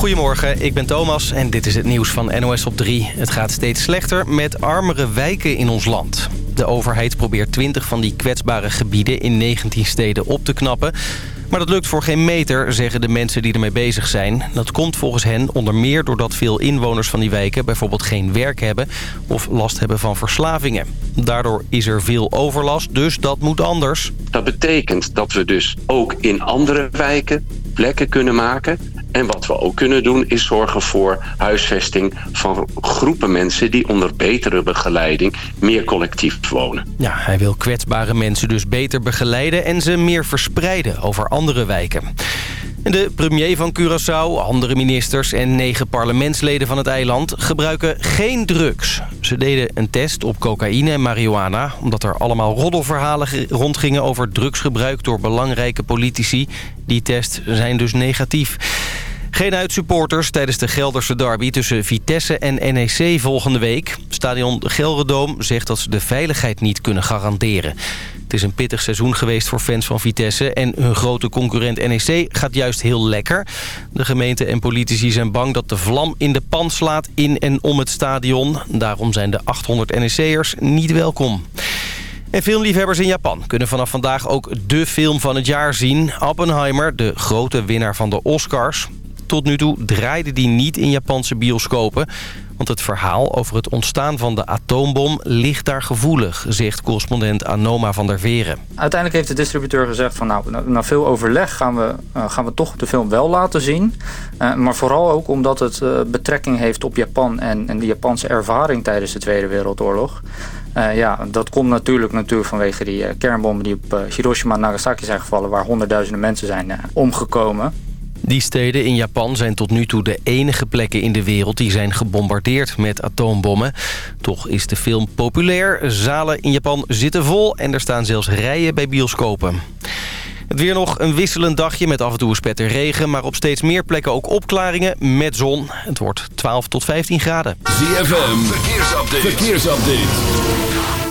Goedemorgen, ik ben Thomas en dit is het nieuws van NOS op 3. Het gaat steeds slechter met armere wijken in ons land. De overheid probeert 20 van die kwetsbare gebieden in 19 steden op te knappen. Maar dat lukt voor geen meter, zeggen de mensen die ermee bezig zijn. Dat komt volgens hen onder meer doordat veel inwoners van die wijken... bijvoorbeeld geen werk hebben of last hebben van verslavingen. Daardoor is er veel overlast, dus dat moet anders. Dat betekent dat we dus ook in andere wijken plekken kunnen maken en wat we ook kunnen doen is zorgen voor huisvesting van groepen mensen die onder betere begeleiding meer collectief wonen. Ja, hij wil kwetsbare mensen dus beter begeleiden en ze meer verspreiden over andere wijken. De premier van Curaçao, andere ministers en negen parlementsleden van het eiland gebruiken geen drugs. Ze deden een test op cocaïne en marihuana... omdat er allemaal roddelverhalen rondgingen over drugsgebruik door belangrijke politici. Die tests zijn dus negatief. Geen uitsupporters tijdens de Gelderse derby tussen Vitesse en NEC volgende week. Stadion Gelredoom zegt dat ze de veiligheid niet kunnen garanderen. Het is een pittig seizoen geweest voor fans van Vitesse... en hun grote concurrent NEC gaat juist heel lekker. De gemeente en politici zijn bang dat de vlam in de pan slaat in en om het stadion. Daarom zijn de 800 NEC'ers niet welkom. En filmliefhebbers in Japan kunnen vanaf vandaag ook de film van het jaar zien. Oppenheimer, de grote winnaar van de Oscars. Tot nu toe draaide die niet in Japanse bioscopen. Want het verhaal over het ontstaan van de atoombom ligt daar gevoelig, zegt correspondent Anoma van der Veren. Uiteindelijk heeft de distributeur gezegd van nou, na veel overleg gaan we, uh, gaan we toch de film wel laten zien. Uh, maar vooral ook omdat het uh, betrekking heeft op Japan en, en de Japanse ervaring tijdens de Tweede Wereldoorlog. Ja, dat komt natuurlijk, natuurlijk vanwege die uh, kernbommen die op Hiroshima en Nagasaki zijn gevallen... waar honderdduizenden mensen zijn omgekomen. Die steden in Japan zijn tot nu toe de enige plekken in de wereld... die zijn gebombardeerd met atoombommen. Toch is de film populair. Zalen in Japan zitten vol en er staan zelfs rijen bij bioscopen. Het weer nog een wisselend dagje met af en toe een spetter regen... maar op steeds meer plekken ook opklaringen met zon. Het wordt 12 tot 15 graden. ZFM, verkeersupdate. verkeersupdate.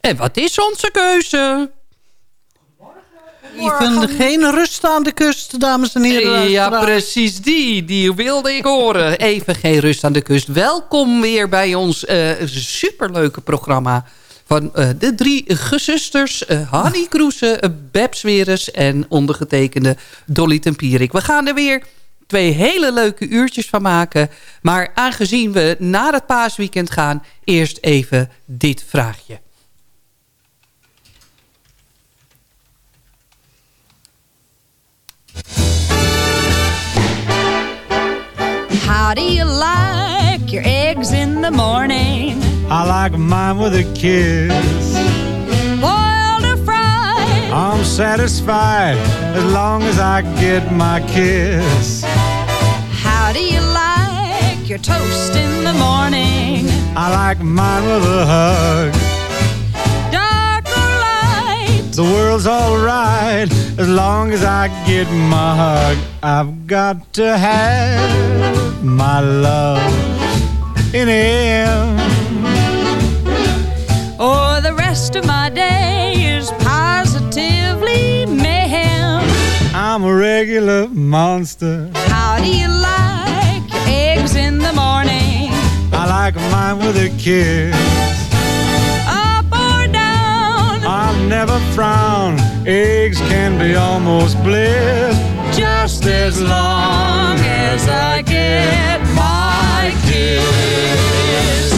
En wat is onze keuze? Vinden geen rust aan de kust, dames en heren. Ja, precies die. Die wilde ik horen. Even geen rust aan de kust. Welkom weer bij ons uh, superleuke programma van uh, de drie gezusters. Uh, Hanny Kroese, uh, Babs Weres en ondergetekende Dolly Tempierik. We gaan er weer twee hele leuke uurtjes van maken. Maar aangezien we naar het paasweekend gaan... eerst even dit vraagje. How do you like your eggs in the morning? I like mine with a kiss. Boiled or fried? I'm satisfied as long as I get my kiss. How do you like your toast in the morning? I like mine with a hug. The world's alright as long as I get my hug. I've got to have my love in him. Or the rest of my day is positively mayhem. I'm a regular monster. How do you like your eggs in the morning? I like mine with a kiss. Never frown. Eggs can be almost bliss. Just as long as I get my kiss.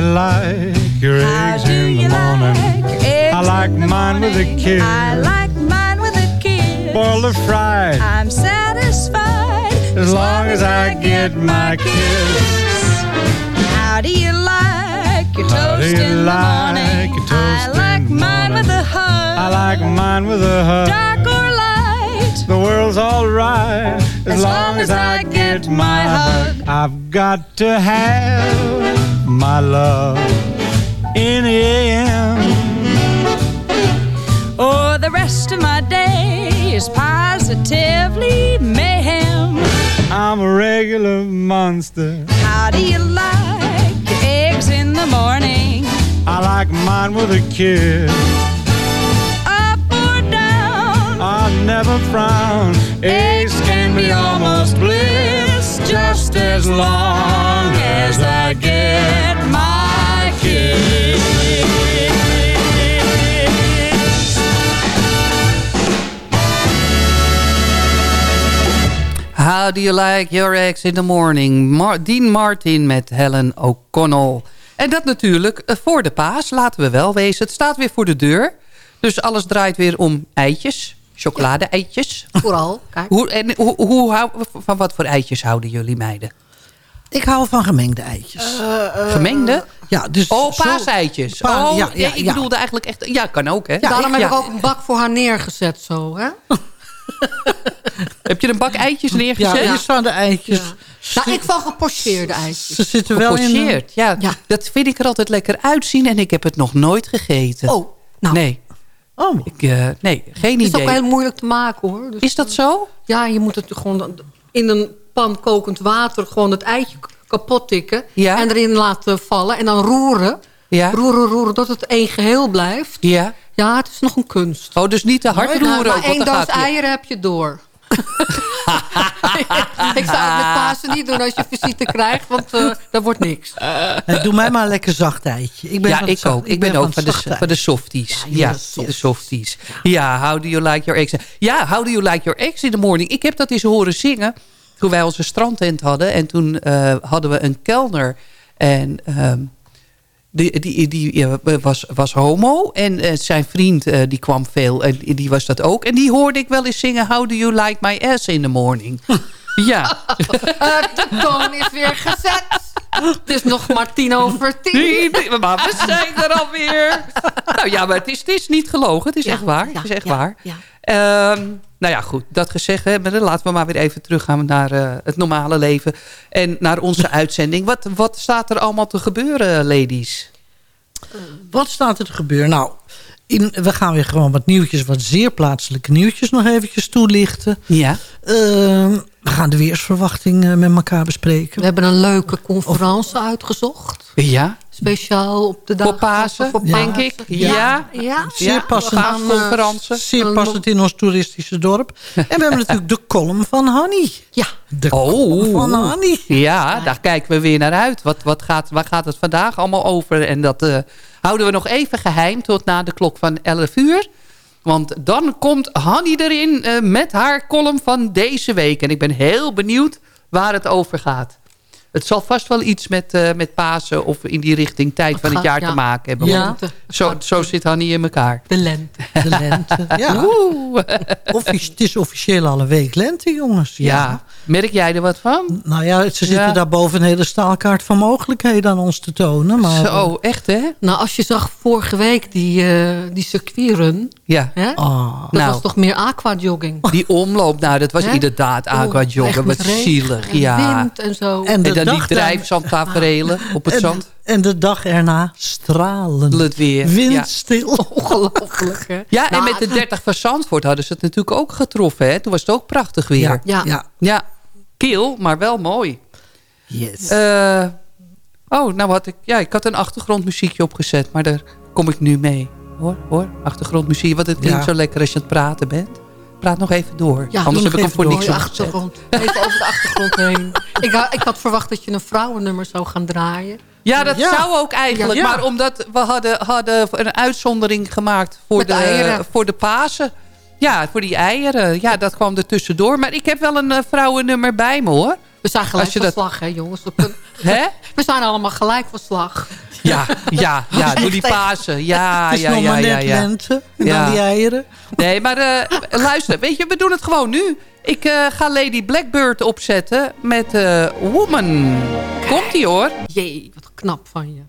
You like your How eggs do in the morning? like I like mine with a morning? kiss. I like mine with a kiss. Boiled or fried, I'm satisfied as long as I get my kiss. How do you like your How toast you in the like morning? your toast I like mine with a hug. I like mine with a hug. dark or light. The world's alright as, long as I get my hug. I've got to have my love in the AM. Oh, the rest of my day is positively mayhem. I'm a regular monster. How do you like your eggs in the morning? I like mine with a kiss. Up or down? I'll never frown. Eggs can be almost just as long as I get my kiss. How do you like your eggs in the morning? Mar Dean Martin met Helen O'Connell. En dat natuurlijk eh, voor de paas, laten we wel wezen. Het staat weer voor de deur. Dus alles draait weer om eitjes. Chocolade-eitjes. Vooral, kijk. Hoe, en hoe, hoe van wat voor eitjes houden jullie meiden? Ik hou van gemengde eitjes. Gemengde? ja, dus Oh, paaseitjes. Pa- oh, ja, ja, ik ja. bedoelde eigenlijk echt... Ja, kan ook, hè? Daarom heb Ja. ik ook een bak voor haar neergezet zo, hè? Heb je een bak eitjes neergezet? Ja, hier staan de eitjes. Ja. Nou, ik van gepocheerde eitjes. Ze zitten wel in... Gepocheerd, ja. Ja. Dat vind ik er altijd lekker uitzien en ik heb het nog nooit gegeten. Oh, nou, Nee, Oh, ik, eh, nee geen het is idee. ook heel moeilijk te maken, hoor. Dus, Is dat zo? Ja, je moet het gewoon in een pan kokend water gewoon het eitje kapot tikken. Ja. En erin laten vallen en dan roeren. Ja. Roeren, roeren, tot het één geheel blijft. Ja. Ja, het is nog een kunst. Oh, dus niet te hard roeren Nou, maar één doos eieren heb je door. ik zou het met Pasen niet doen als je visite krijgt, want eh dat wordt niks. nee, doe mij maar een lekker zacht eitje. Ik ben Ja, ik zacht- ook. Ik ben ook van de, van de softies. Ja, Ja, ja, de softies. Ja, how do you like your eggs? Ja, how do you like your eggs in the morning? Ik heb dat eens horen zingen toen wij onze strandtent hadden. En toen eh, hadden we een kelner. En ehm, die, die, die ja, was, was homo. En eh, zijn vriend eh, die kwam veel. En die was dat ook. En die hoorde ik wel eens zingen... How do you like my ass in the morning? ja. Eh, de toon is weer gezet. Het is nog maar tien over tien. Maar we zijn er alweer. nou ja, maar het is, het is niet gelogen. Het is Ja, echt waar. ja, het is echt ja, waar. ja. Nou ja, goed. Dat gezegd hebben. Laten we maar weer even teruggaan naar eh, het normale leven. En naar onze uitzending. Wat, wat staat er allemaal te gebeuren, ladies? Wat staat er te gebeuren? Nou, in, we gaan weer gewoon wat nieuwtjes, wat zeer plaatselijke nieuwtjes nog eventjes toelichten. Ja. Ehm, we gaan de weersverwachting eh, met elkaar bespreken. We hebben een leuke conferentie uitgezocht. Ja. Speciaal op de dag Voor Pasen, denk ik. Ja. Ja. Zeer Ja, passend, gaan, eh, Conferentie. zeer passend in ons toeristische dorp. En we hebben natuurlijk de column van Hanny. Ja. De Oh. column van Hanny. Ja, daar kijken we weer naar uit. Wat, wat gaat, waar gaat het vandaag allemaal over? En dat eh, houden we nog even geheim tot na de klok van 11 uur. Want dan komt Hanny erin eh, met haar column van deze week. En ik ben heel benieuwd waar het over gaat. Het zal vast wel iets met, eh, met Pasen of in die richting tijd Het van het jaar ja. te maken hebben. Ja. Zo, zo zit Hanny in elkaar. De lente. De lente. Ja. Oeh. Het is officieel al een week lente, jongens. Ja. Merk jij er wat van? Nou ja, ze zitten Ja. daar boven een hele staalkaart van mogelijkheden aan ons te tonen. Maar, Zo, echt hè? Nou, als je zag vorige week die, eh die circuitrun. Ja. Hè? Oh. Dat Nou. was toch meer aquajogging? Die omloop, nou, dat was Hè? inderdaad aquajoggen. echt Wat zielig, en ja. wind en zo. En dan die drijfzandtaferelen op het en, zand. en de dag erna stralen. Het weer. Ja. Windstil. Ongelooflijk, hè? Ja, en Nou, met de 30 van Zandvoort hadden ze het natuurlijk ook getroffen. Hè? Toen was het ook prachtig weer. Ja, Ja. ja. Ja, kil, maar wel mooi. Yes. Eh, oh, nou had ik... Ja, ik had een achtergrondmuziekje opgezet, maar daar kom ik nu mee. Hoor, hoor, achtergrondmuziek. Want het klinkt Ja. zo lekker als je aan het praten bent. Praat nog even door. Ja, Anders heb ik hem voor niks achtergrond. Even over de achtergrond heen. Ik, ha- ik had verwacht dat je een vrouwennummer zou gaan draaien. Ja, dat Ja. zou ook eigenlijk. Ja. Maar omdat we hadden, hadden een uitzondering gemaakt voor Met de, eieren. voor de Pasen. Ja, voor die eieren. Ja, dat kwam er tussendoor. Maar ik heb wel een eh, vrouwennummer bij me hoor. We zijn gelijk Als je van dat- slag, hè jongens. Hè? we zijn allemaal gelijk van slag. Ja, ja, ja. Door die? Pasen. Ja, het is ja, nog ja, ja, net ja. lente. En Ja. dan die eieren. Nee, maar eh, luister. Weet je, we doen het gewoon nu. Ik eh, ga Lady Blackbird opzetten met eh, Woman. Komt-ie hoor. Jee, wat knap van je.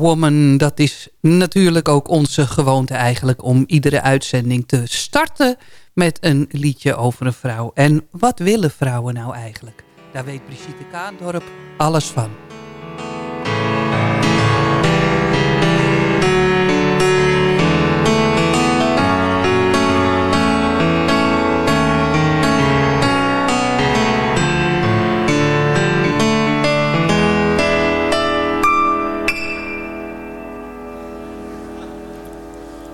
Woman, dat is natuurlijk ook onze gewoonte eigenlijk... om iedere uitzending te starten met een liedje over een vrouw. En wat willen vrouwen nou eigenlijk? Daar weet Brigitte Kaandorp alles van.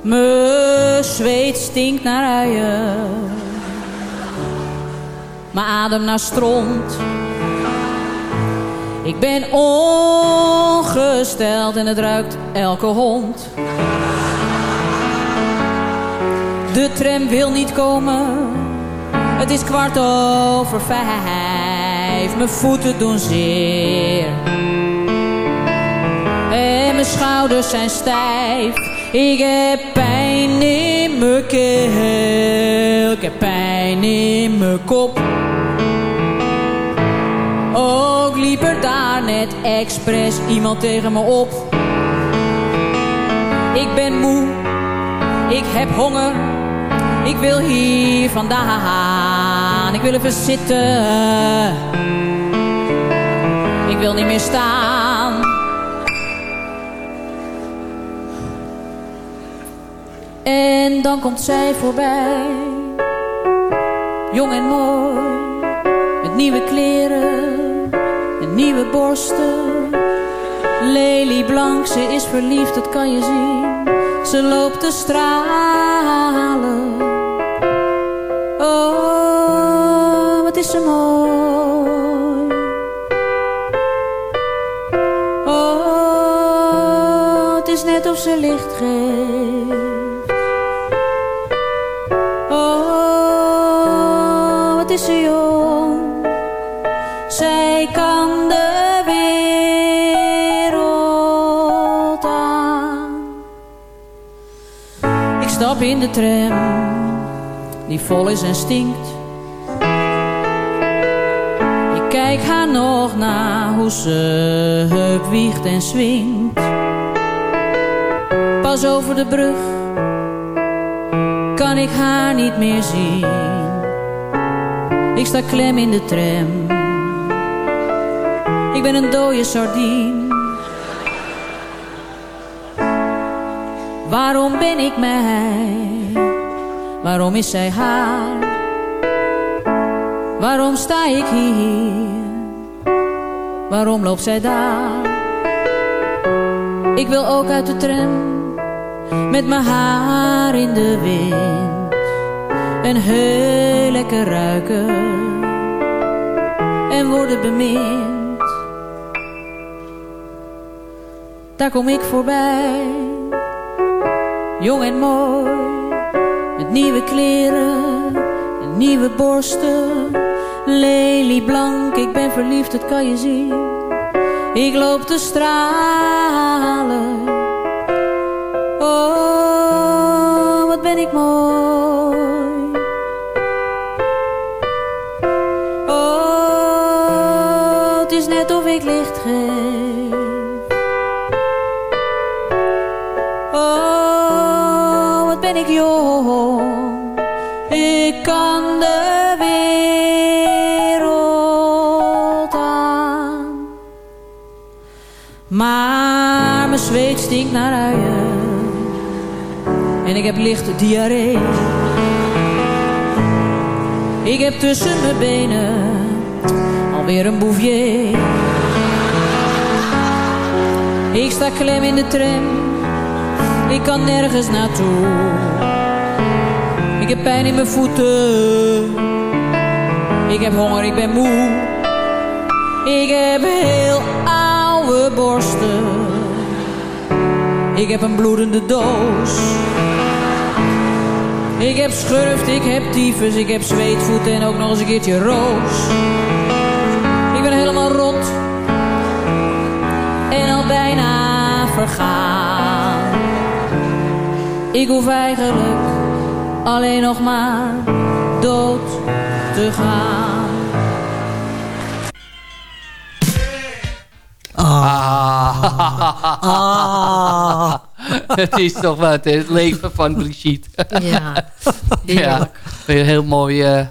Me zweet stinkt naar uien. mijn adem naar stront. Ik ben ongesteld en het ruikt elke hond. De tram wil niet komen, het is kwart over vijf. Mijn voeten doen zeer. En mijn schouders zijn stijf. Ik heb pijn in mijn keel. Ik heb pijn in mijn kop. Ook liep er daar net expres iemand tegen me op. Ik ben moe. Ik heb honger. Ik wil hier vandaan. Ik wil even zitten. Ik wil niet meer staan. En dan komt zij voorbij. Jong en mooi. Met nieuwe kleren. En nieuwe borsten. Lelieblank, ze is verliefd, dat kan je zien. Ze loopt te stralen. Oh, wat is ze mooi. Oh, het is net of ze licht geeft. Zij kan de wereld aan. Ik stap in de tram, die vol is en stinkt. Ik kijk haar nog na hoe ze wiegt en swingt. Pas over de brug kan ik haar niet meer zien. Ik sta klem in de tram. Ik ben een dode sardien. Waarom ben ik mij? Waarom is zij haar? Waarom sta ik hier? Waarom loopt zij daar? Ik wil ook uit de tram met mijn haar in de wind en heel lekker ruiken en worden bemind. Daar kom ik voorbij, jong en mooi, met nieuwe kleren en nieuwe borsten. Lelieblank, ik ben verliefd, dat kan je zien. Ik loop te stralen. Oh, wat ben ik mooi. Ik licht geef. Oh, wat ben ik jong. Ik kan de wereld aan. Maar mijn zweet stinkt naar uien. En ik heb lichte diarree. Ik heb tussen mijn benen alweer een bouvier. Ik sta klem in de tram. Ik kan nergens naartoe. Ik heb pijn in mijn voeten. Ik heb honger, ik ben moe. Ik heb heel oude borsten. Ik heb een bloedende doos. Ik heb schurft, ik heb tyfus, ik heb zweetvoeten en ook nog eens een keertje roos. Vergaan. Ik hoef eigenlijk alleen nog maar dood te gaan. Ah. Ah. het is toch wat, het leven van Brigitte. Ja, ja, weer heel mooi, eh,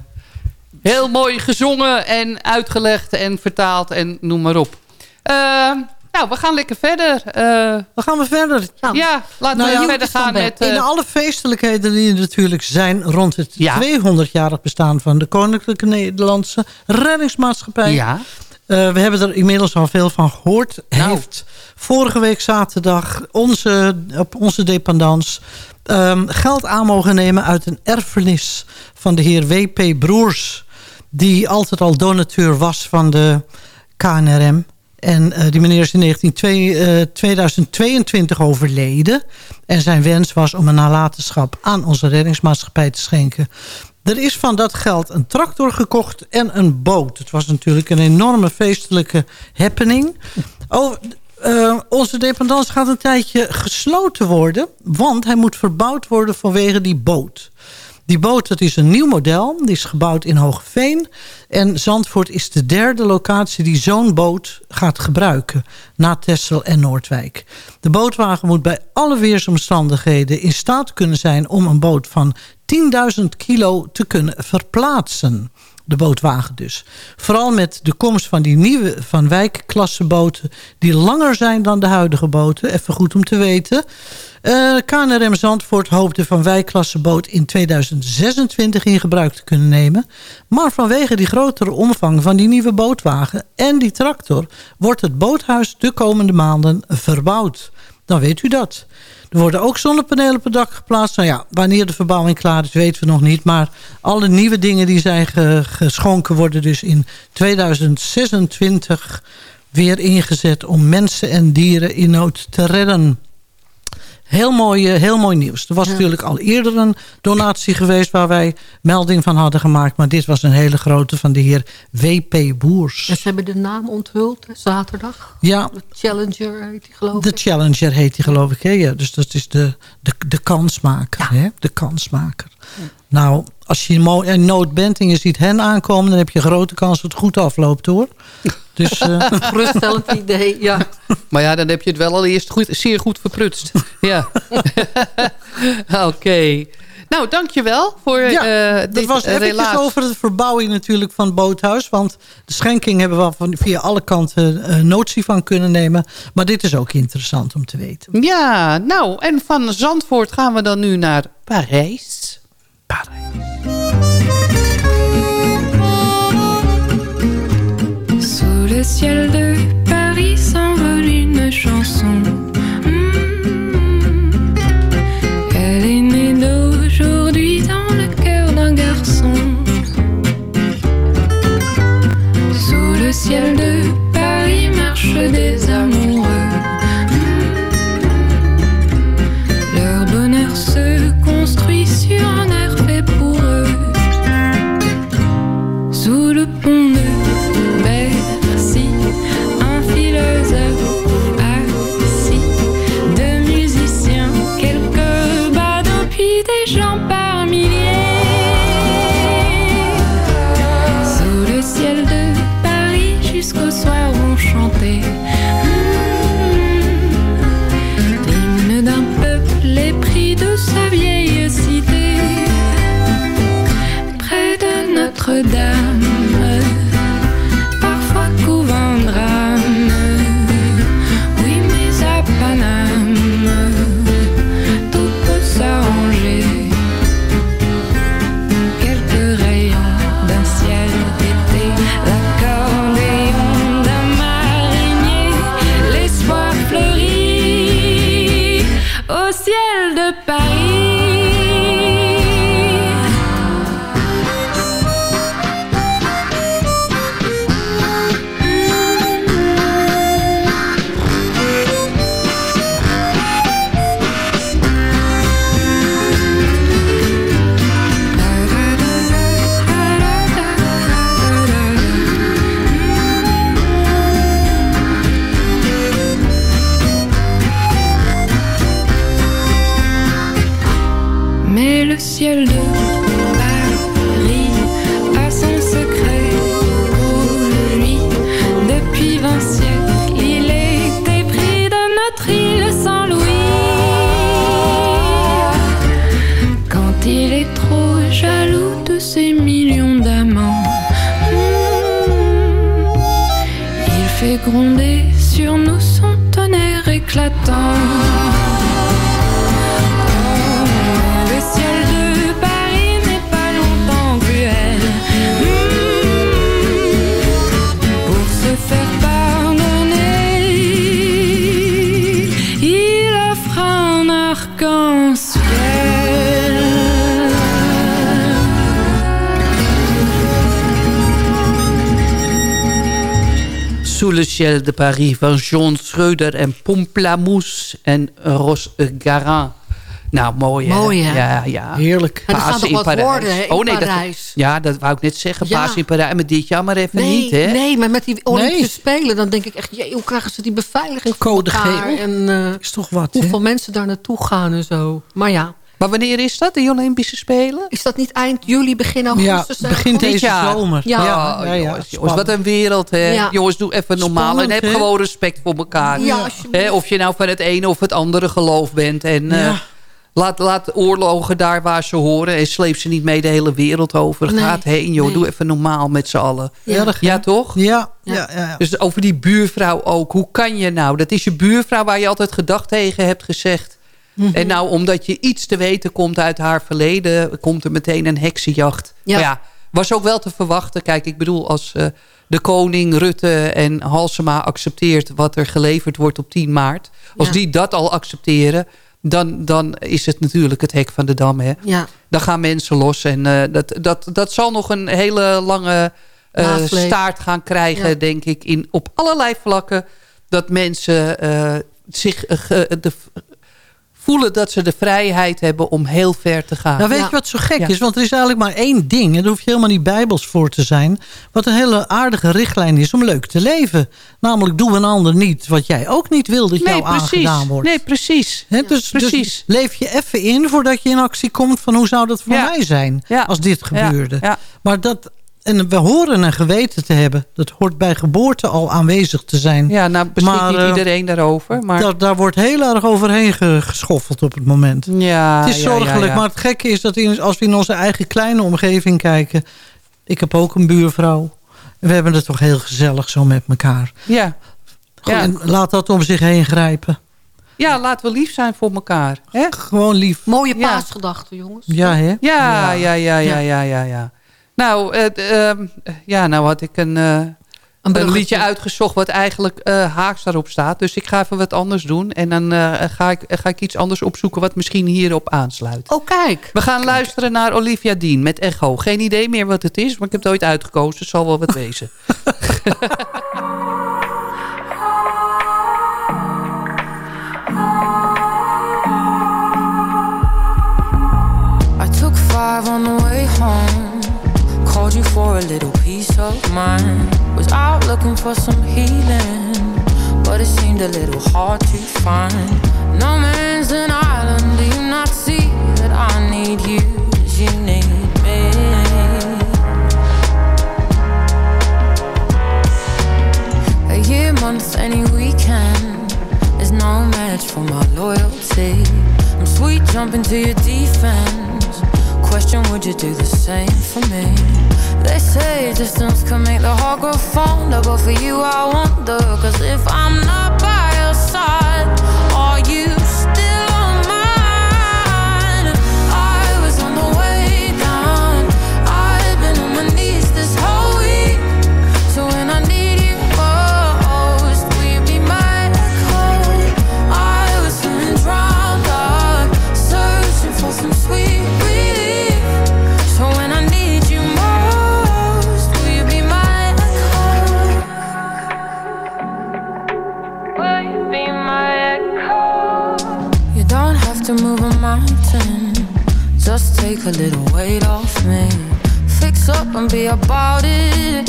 heel mooi gezongen en uitgelegd en vertaald en noem maar op. Eh, nou, we gaan lekker verder. Eh, We gaan we verder. ja, laten Nou we ja, verder gaan met... eh, In alle feestelijkheden die er natuurlijk zijn rond het Ja. 200-jarig bestaan van de Koninklijke Nederlandse Reddingsmaatschappij. ja, Eh, we hebben er inmiddels al veel van gehoord. Nou. Heeft vorige week zaterdag onze, op onze dependance ehm, geld aan mogen nemen uit een erfenis van de heer W.P. Broers. die altijd al donateur was van de KNRM. En eh, die meneer is in 1902, eh, 2022 overleden. En zijn wens was om een nalatenschap aan onze reddingsmaatschappij te schenken. Er is van dat geld een tractor gekocht en een boot. Het was natuurlijk een enorme feestelijke happening. Oh, eh, onze dependance gaat een tijdje gesloten worden. Want hij moet verbouwd worden vanwege die boot. Die boot dat is een nieuw model. Die is gebouwd in Hoogveen. En Zandvoort is de derde locatie die zo'n boot gaat gebruiken. Na Texel en Noordwijk. De bootwagen moet bij alle weersomstandigheden in staat kunnen zijn... om een boot van 10.000 kilo te kunnen verplaatsen. De bootwagen dus. Vooral met de komst van die nieuwe Van Wijk-klasseboten... die langer zijn dan de huidige boten. Even goed om te weten. Eh KNRM Zandvoort hoopt de Van Wijk-klasseboot in 2026 in gebruik te kunnen nemen. Maar vanwege die grotere omvang van die nieuwe bootwagen en die tractor... wordt het boothuis de komende maanden verbouwd. Dan weet u dat. Er worden ook zonnepanelen het dak geplaatst. Nou ja, wanneer de verbouwing klaar is, weten we nog niet. Maar alle nieuwe dingen die zijn ge- geschonken worden dus in 2026 weer ingezet om mensen en dieren in nood te redden. Heel mooi, eh, heel mooi nieuws. Er was natuurlijk al eerder een donatie geweest waar wij melding van hadden gemaakt. Maar dit was een hele grote van de heer W.P. Boers. En ze hebben de naam onthuld, hè, zaterdag. Ja, De Challenger heet die geloof de ik. Challenger heet hij geloof ik. Hè? Ja, dus dat is de, de, de kansmaker. Hè? De kansmaker. Nou, als je in nood bent en je ziet hen aankomen... dan heb je grote kans dat het goed afloopt hoor. Dus, eh, Geruststellend idee, ja. Maar ja, dan heb je het wel al eerst goed, zeer goed verprutst. ja. Oké. Nou, dankjewel voor ja, eh dat dit was eh, even relaas. over de verbouwing natuurlijk van het boothuis. Want de schenking hebben we van, via alle kanten eh, notie van kunnen nemen. Maar dit is ook interessant om te weten. Ja, nou, en van Zandvoort gaan we dan nu naar Parijs. Sous le ciel de Paris s'envole une chanson. Hmm. Elle est née d'aujourd'hui dans le cœur d'un garçon. Sous le ciel de Paris marchent des amoureux. Gronder sur nous son tonnerre éclatant. Sous le ciel de Paris van Jean Schreuder en Pomplamoose en Ros Garin. Nou, mooi hè? Mooi, hè? Ja, ja. Heerlijk. En er in wat Parijs. worden hè, in oh, nee, Parijs. Dat, ja, dat wou ik net zeggen. Ja. Paas in Parijs. Maar dit jaar maar even Nee, niet, hè? nee, maar met die Olympische Nee. Spelen... dan denk ik echt, jee, hoe krijgen ze die beveiliging voor Code elkaar? geel. En eh, Is toch wat, hoeveel hè? mensen daar naartoe gaan en zo. Maar ja, Maar wanneer is dat, de Olympische Spelen? is dat niet eind juli, begin Ja, augustus? begint Dit deze jaar. zomer. Ja. Oh, ja, ja. jongens, jongens, wat een wereld, hè? Ja. Jongens, doe even normaal Spannend, en heb gewoon respect voor elkaar. Ja. Hè, of je nou van het ene of het andere geloof bent. En eh, Ja. laat, laat oorlogen daar waar ze horen. En sleep ze niet mee de hele wereld over. Nee, Gaat heen, joh. nee. Doe even normaal met z'n allen. Ja. Erg? Ja, toch? Ja, ja, ja. ja. Dus over die buurvrouw ook. Hoe kan je nou? Dat is je buurvrouw waar je altijd gedag tegen hebt gezegd. Mhm. En nou, omdat je iets te weten komt uit haar verleden... komt er meteen een heksenjacht. Ja. Maar ja, was ook wel te verwachten. Kijk, ik bedoel, als eh, de koning, Rutte en Halsema accepteert... wat er geleverd wordt op 10 maart... als Ja. die dat al accepteren... Dan, dan is het natuurlijk het hek van de dam. Hè? Ja, Dan gaan mensen los. En eh, dat, dat, dat zal nog een hele lange eh, staart gaan krijgen, Ja. denk ik. In, op allerlei vlakken. Dat mensen zich de, voelen dat ze de vrijheid hebben om heel ver te gaan. Nou, weet Ja. je wat zo gek Ja. is? Want er is eigenlijk maar één ding. En daar hoef je helemaal niet bijbels voor te zijn. Wat een hele aardige richtlijn is om leuk te leven. Namelijk doe een ander niet wat jij ook niet wil dat nee, jou precies. aangedaan wordt. Nee, precies. Hè, dus, dus precies. leef je even in voordat je in actie komt van hoe zou dat voor Ja. mij zijn Ja. als dit gebeurde. Ja, ja. Maar dat, en we horen een geweten te hebben. Dat hoort bij geboorte al aanwezig te zijn. Ja, nou beschikt Maar, niet eh, iedereen daarover. Maar Daar, daar wordt heel erg overheen ge- geschoffeld op het moment. ja, het is ja, ja, zorgelijk, ja. maar het gekke is dat in, als we in onze eigen kleine omgeving kijken... Ik heb ook een buurvrouw. En we hebben het toch heel gezellig zo met elkaar. Ja. Ja. En laat dat om zich heen grijpen. ja, laten we lief zijn voor elkaar. Hè? Gewoon lief. mooie Ja. paasgedachten, jongens. Ja, hè? Ja, ja, ja, ja, ja, Ja. ja, ja. Nou, eh, ehm, ja, nou had ik een, eh, een, liedje uitgezocht wat eigenlijk eh, haaks daarop staat. Dus ik ga even wat anders doen. En dan eh, ga, ik, ga ik iets anders opzoeken wat misschien hierop aansluit. Oh, kijk. We gaan luisteren naar Olivia Dean met Echo. Geen idee meer wat het is, maar ik heb het ooit uitgekozen. Het zal wel wat wezen. I took five on the you for a little peace of mind. Was out looking for some healing, but it seemed a little hard to find. No man's an island. Do you not see that I need you as you need me? A year, month, any weekend is no match for my loyalty. I'm sweet jumping to your defense. Would you do the same for me? They say distance can make the heart grow fonder, but for you I wonder. Cause if I'm not by your side, are you take a little weight off me. Fix up and be about it.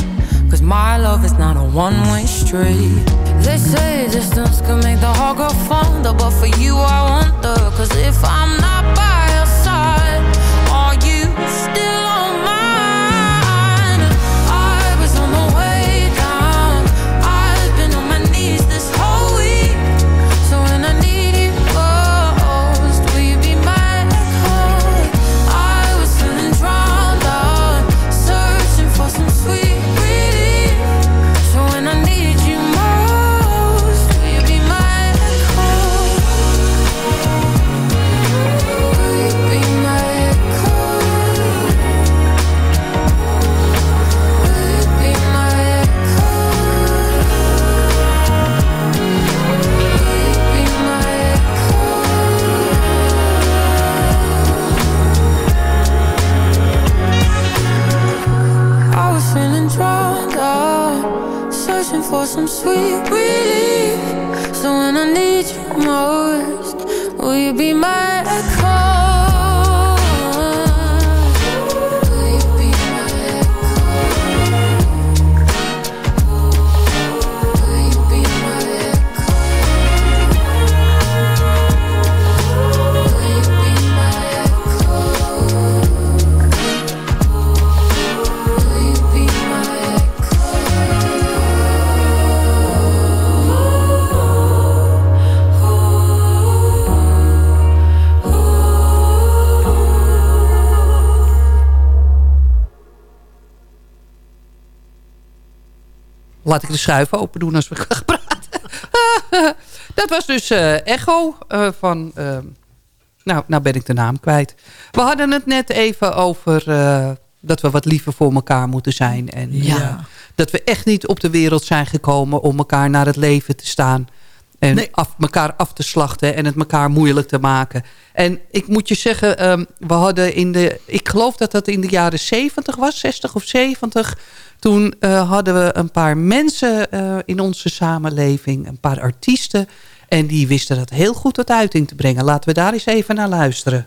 Cause my love is not a one way street. They say distance can make the heart go fonder, but for you I wonder. Cause if I'm not by some sweet relief. So when I need you most, will you be my echo? Laat ik de schuif open doen als we gaan praten. dat was dus eh, Echo eh, van... eh, nou, nou ben ik de naam kwijt. We hadden het net even over dat we wat liever voor elkaar moeten zijn. En Ja. dat we echt niet op de wereld zijn gekomen om elkaar naar het leven te staan. En af, elkaar af te slachten en het elkaar moeilijk te maken. En ik moet je zeggen, ehm, we hadden in de... Ik geloof dat dat in de jaren 70 was, 60 of 70. Toen eh, hadden we een paar mensen eh, in onze samenleving. Een paar artiesten. En die wisten dat heel goed tot uiting te brengen. Laten we daar eens even naar luisteren.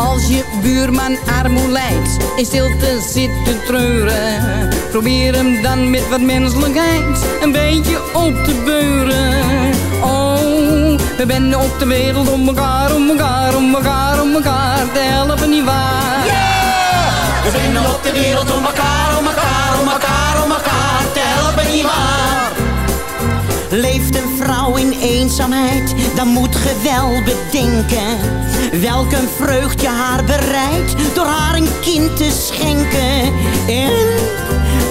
Als je buurman armoe in stilte zit te treuren. Probeer hem dan met wat menselijkheid een beetje op te beuren. Oh, we zijn op de wereld om elkaar, om elkaar, om elkaar, om elkaar te helpen, niet waar? We zijn op de wereld om elkaar, om elkaar, om elkaar, om elkaar te helpen, niet waar? Leeft een vrouw in eenzaamheid, dan moet ge wel bedenken Welk een vreugd je haar bereidt, door haar een kind te schenken En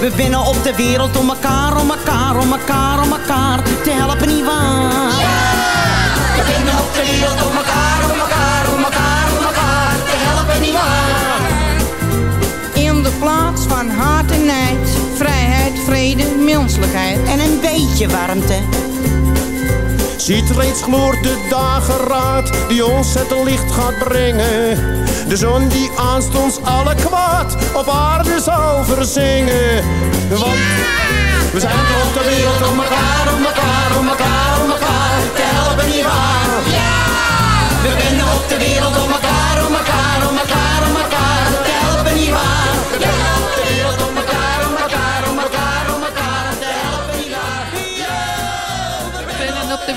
we binnen op de wereld om elkaar, om elkaar, om elkaar, om elkaar te helpen, niet waar? We binnen op de wereld om elkaar, om elkaar, om elkaar, om elkaar te helpen, niet waar? In de plaats van haat en nijd, vrijheid, vrede, menselijkheid. En een beetje warmte. Ziet reeds gloort de dageraad die ons het licht gaat brengen. De zon die aanstonds alle kwaad op aarde zal verzingen. Want we zijn op de wereld om elkaar, om elkaar, om elkaar, om elkaar helpen? We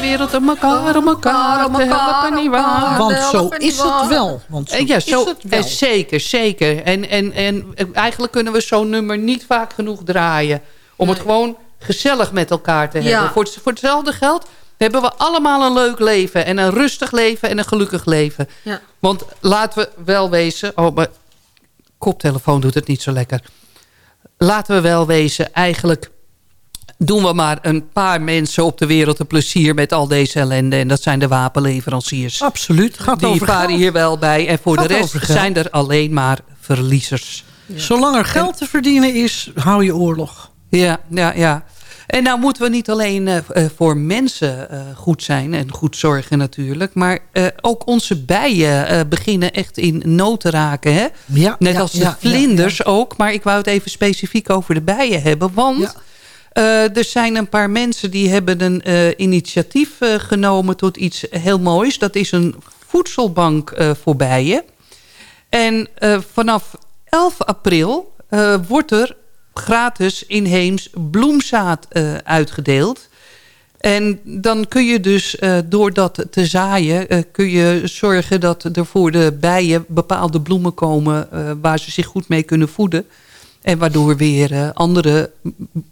wereld om elkaar, om elkaar, om elkaar, niet waar. Want zo is het wel. Want zo Eh, ja, zo, is het wel. eh, zeker, zeker. En, en, en eh, eigenlijk kunnen we zo'n nummer niet vaak genoeg draaien. Om het gewoon gezellig met elkaar te Ja. hebben. Voor, het- voor hetzelfde geld hebben we allemaal een leuk leven. En een rustig leven en een gelukkig leven. Ja. Want laten we wel wezen... Oh, mijn koptelefoon doet het niet zo lekker. Laten we wel wezen, eigenlijk doen we maar een paar mensen op de wereld een plezier met al deze ellende. En dat zijn de wapenleveranciers. Absoluut. Gaat Die over varen geld. hier wel bij. En voor Gaat de rest zijn er alleen maar verliezers. Zolang er geld te verdienen is, hou je oorlog. Ja, ja, ja. En nou moeten we niet alleen eh, eh, voor mensen eh, goed zijn en goed zorgen natuurlijk. Maar eh, ook onze bijen eh, beginnen echt in nood te raken. Hè? Ja, Net ja, als de ja, vlinders ook. Maar ik wou het even specifiek over de bijen hebben. Want Eh, er zijn een paar mensen die hebben een eh, initiatief eh, genomen tot iets heel moois. Dat is een voedselbank voor bijen. En vanaf 11 april wordt er gratis inheems bloemzaad uitgedeeld. En dan kun je dus door dat te zaaien... kun je zorgen dat er voor de bijen bepaalde bloemen komen... waar ze zich goed mee kunnen voeden. En waardoor weer eh, andere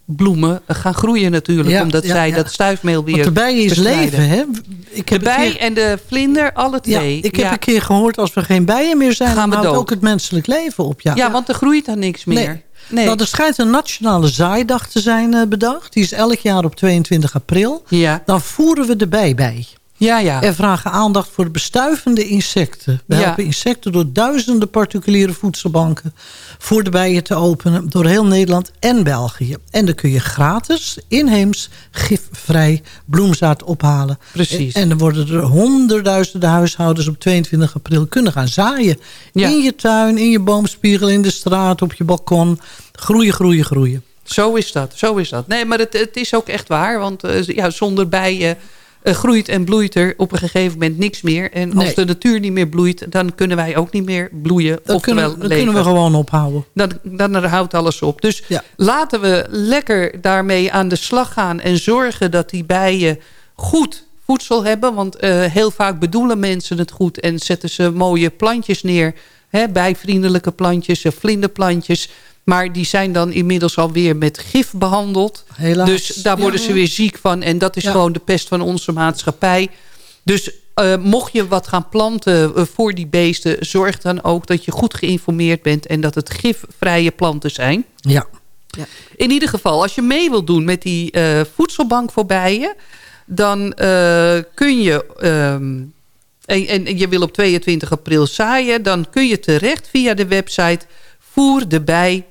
bloemen gaan groeien natuurlijk. Ja, omdat ja, zij ja. dat stuifmeel weer Want de bijen is leven, hè? Ik De heb een bij keer- en de vlinder, alle Ja, twee. ik heb een keer gehoord, als er geen bijen meer zijn... Gaan dan we houdt dood. ook het menselijk leven op. Ja, Ja, want er groeit dan niks meer. Nee. Nee. Nou, er schijnt een nationale zaaidag te zijn eh, bedacht. Die is elk jaar op 22 april. Ja. Dan voeren we de bij bij. Ja, ja. En vragen aandacht voor de bestuivende insecten. We Ja. helpen insecten door duizenden particuliere voedselbanken... voor de bijen te openen door heel Nederland en België. En dan kun je gratis, inheems, gifvrij bloemzaad ophalen. Precies. En, en dan worden er honderdduizenden huishoudens op 22 april kunnen gaan zaaien. Ja. In je tuin, in je boomspiegel, in de straat, op je balkon. Groeien, groeien, groeien. Zo is dat, zo is dat. Nee, maar het, het is ook echt waar. Want eh, ja, zonder bijen groeit en bloeit er op een gegeven moment niks meer. En als Nee. de natuur niet meer bloeit, dan kunnen wij ook niet meer bloeien. Of kunnen, leven. kunnen we gewoon ophouden. Dan, dan houdt alles op. Dus Ja. laten we lekker daarmee aan de slag gaan. En zorgen dat die bijen goed voedsel hebben. Want eh, heel vaak bedoelen mensen het goed. En zetten ze mooie plantjes neer. Hè, bijvriendelijke plantjes, eh, vlinderplantjes. Maar die zijn dan inmiddels alweer met gif behandeld. Helaas. Dus daar worden Ja. ze weer ziek van. En dat is Ja. gewoon de pest van onze maatschappij. Dus eh, mocht je wat gaan planten eh, voor die beesten... zorg dan ook dat je goed geïnformeerd bent... en dat het gifvrije planten zijn. Ja. In ieder geval, als je mee wilt doen met die eh, voedselbank voor bijen... dan eh, kun je... ehm, en, en je wil op 22 april zaaien... dan kun je terecht via de website voerdebij.nl.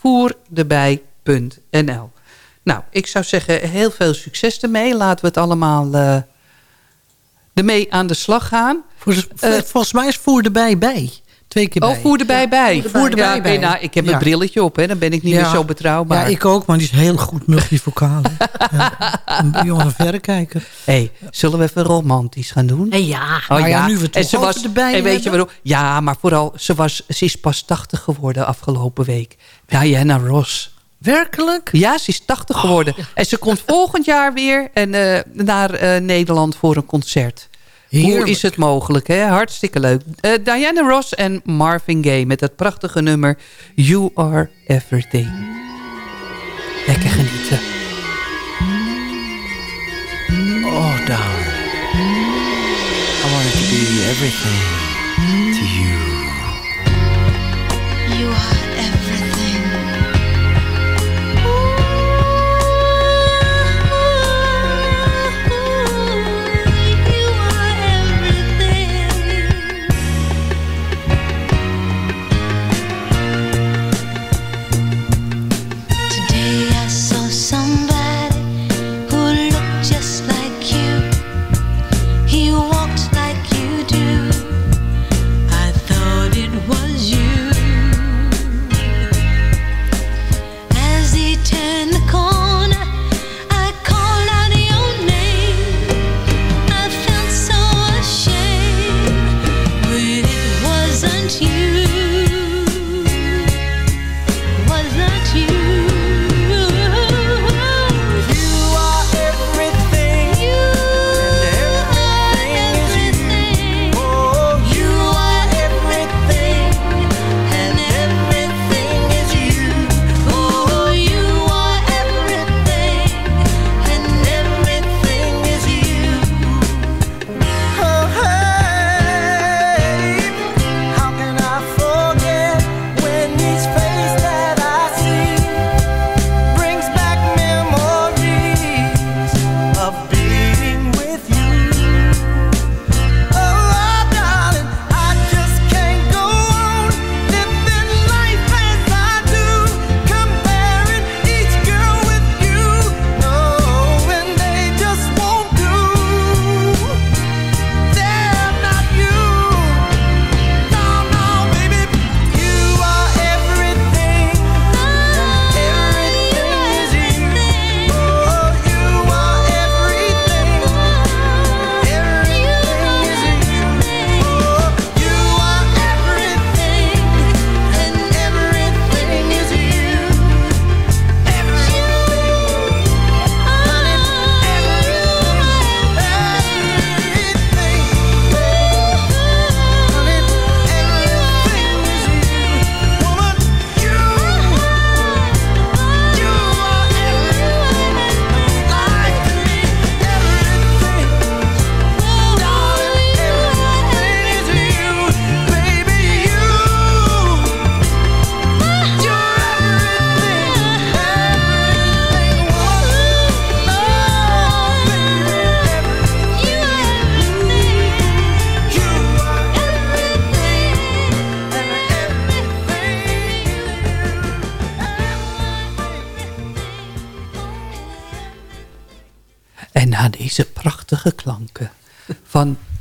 Voerdebij.nl. Nou, ik zou zeggen, heel veel succes ermee. Laten we het allemaal eh, ermee aan de slag gaan. De- Eh, volgens mij is voer erbij bij. Twee keer bij. Oh, voer erbij bij. Voer erbij ja, bij. nou, ik heb een Ja. brilletje op, hè. dan ben ik niet Ja. meer zo betrouwbaar. Ja, ik ook, maar die is heel goed multivocaal. ja. Een jonge verrekijker. hey, zullen we even romantisch gaan doen? Ja. Oh, Nou ja, nu we het en ze was, bijen En weet je hebben. waarom? Ja, maar vooral, ze, was, ze is pas 80 geworden afgelopen week. Diana Ross. Werkelijk? Ja, ze is 80 geworden. En ze komt volgend jaar weer en, eh, naar eh, Nederland voor een concert. Hoe is het mogelijk? Hè? Hartstikke leuk. Eh, Diana Ross en Marvin Gaye met dat prachtige nummer You Are Everything. Lekker genieten. Oh, darling. I wanted to be everything to you. You are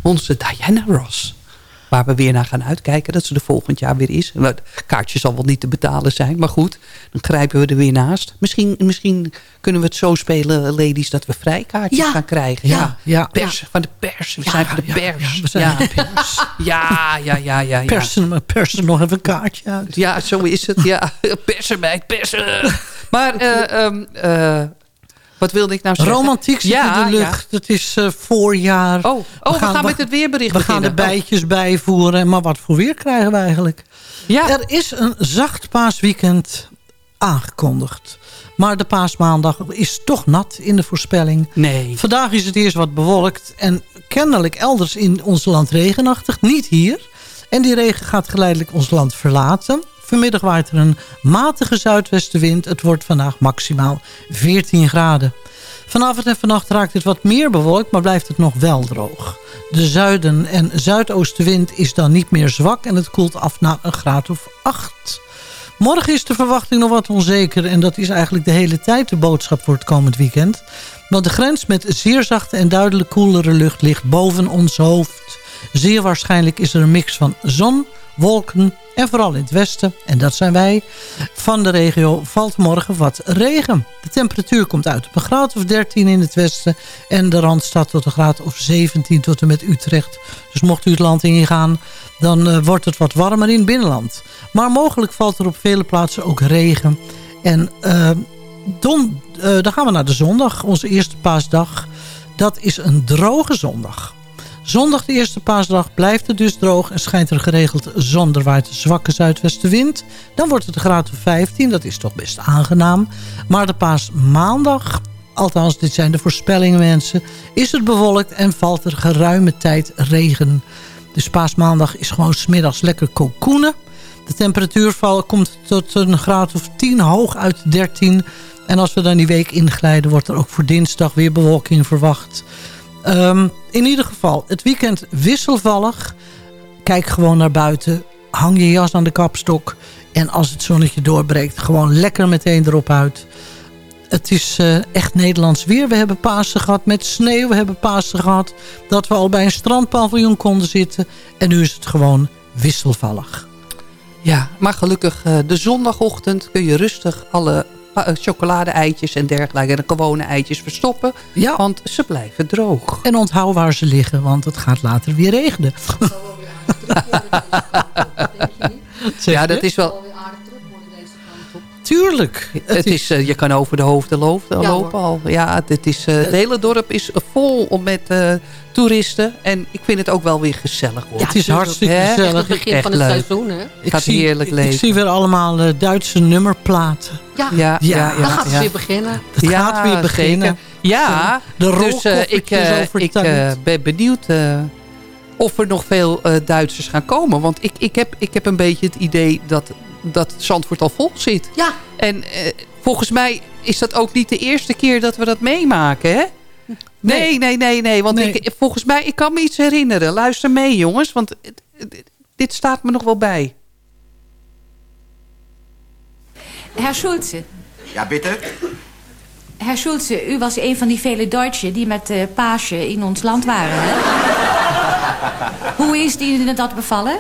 onze Diana Ross... waar we weer naar gaan uitkijken dat ze er volgend jaar weer is. Het kaartje zal wel niet te betalen zijn, maar goed. Dan grijpen we er weer naast. Misschien, misschien kunnen we het zo spelen, ladies... dat we vrijkaartjes Ja. gaan krijgen. Ja. Ja, Ja. Pers, van de pers. We zijn van de pers. ja, we zijn van de pers. Ja, ja, ja, ja. ja. Persen, persen nog even een kaartje uit. Ja, zo is het. Ja, persen bij persen. Maar, eh, wat wilde ik nou zeggen? Romantiek zit ja, in de lucht. Het is eh, voorjaar. Oh, oh we, gaan, met het weerbericht We gaan de. Oh. bijtjes bijvoeren. Maar wat voor weer krijgen we eigenlijk? Ja. Er is een zacht paasweekend aangekondigd. Maar de paasmaandag is toch nat in de voorspelling. Nee. Vandaag is het eerst wat bewolkt. En kennelijk elders in ons land regenachtig. Niet hier. En die regen gaat geleidelijk ons land verlaten. Vanmiddag waait er een matige zuidwestenwind. Het wordt vandaag maximaal 14 graden. Vanavond en vannacht raakt het wat meer bewolkt, maar blijft het nog wel droog. De zuiden- en zuidoostenwind is dan niet meer zwak en het koelt af naar een graad of 8. Morgen is de verwachting nog wat onzeker en dat is eigenlijk de hele tijd de boodschap voor het komend weekend. Want de grens met zeer zachte en duidelijk koelere lucht ligt boven ons hoofd. Zeer waarschijnlijk is er een mix van zon, wolken en vooral in het westen, en dat zijn wij, van de regio valt morgen wat regen. De temperatuur komt uit op een graad of 13 in het westen en de Randstad tot een graad of 17 tot en met Utrecht. Dus mocht u het land ingaan, dan eh, wordt het wat warmer in het binnenland. Maar mogelijk valt er op vele plaatsen ook regen. En eh, don, eh, dan gaan we naar de zondag, onze eerste paasdag. Dat is een droge zondag. Zondag de eerste paasdag blijft het dus droog en schijnt er geregeld zon. Er waait een zwakke zuidwestenwind. Dan wordt het een graad of 15, dat is toch best aangenaam. Maar de paasmaandag, althans dit zijn de voorspellingen mensen... is het bewolkt en valt er geruime tijd regen. Dus paasmaandag is gewoon smiddags lekker kokoenen. De temperatuurval komt tot een graad of 10, hoog uit 13. En als we dan die week inglijden, wordt er ook voor dinsdag weer bewolking verwacht. Ehm, in ieder geval, het weekend wisselvallig. Kijk gewoon naar buiten. Hang je jas aan de kapstok. En als het zonnetje doorbreekt, gewoon lekker meteen erop uit. Het is eh, echt Nederlands weer. We hebben Pasen gehad met sneeuw. We hebben Pasen gehad dat we al bij een strandpaviljoen konden zitten. En nu is het gewoon wisselvallig. Ja, maar gelukkig eh, de zondagochtend kun je rustig alle chocolade-eitjes en dergelijke... en de gewone eitjes verstoppen, Ja. want ze blijven droog. En onthoud waar ze liggen, want het gaat later weer regenen. Ja, dat is wel... Tuurlijk. Het is, eh, je kan over de hoofden lopen, Ja, lopen al. Ja, het, is, eh, het hele dorp is vol om met eh, toeristen. En ik vind het ook wel weer gezellig. Hoor. het is hartstikke Hè? gezellig. Het begin Echt van het leuk. seizoen, hè? Gaat zie, heerlijk ik- leven. Ik zie weer allemaal eh, Duitse nummerplaten. Ja, Ja, ja, ja, dan gaat het ja. weer beginnen. Het gaat weer beginnen. zeker. Ja, De dus eh, ik, eh, ik eh, ben benieuwd eh, of er nog veel eh, Duitsers gaan komen. Want ik, ik, heb, ik heb een beetje het idee dat, dat Zandvoort al vol zit. Ja, En eh, volgens mij is dat ook niet de eerste keer dat we dat meemaken, hè? Nee, nee, nee, nee. Want Nee. Ik, volgens mij, ik kan me iets herinneren. Luister mee, jongens. Want dit staat me nog wel bij. Herr Schulze, Ja, bitte? Herr Schulze, u was een van die vele Duitsers die met uh, Paasje in ons land waren. Hè? Hoe is Ihnen dat bevallen?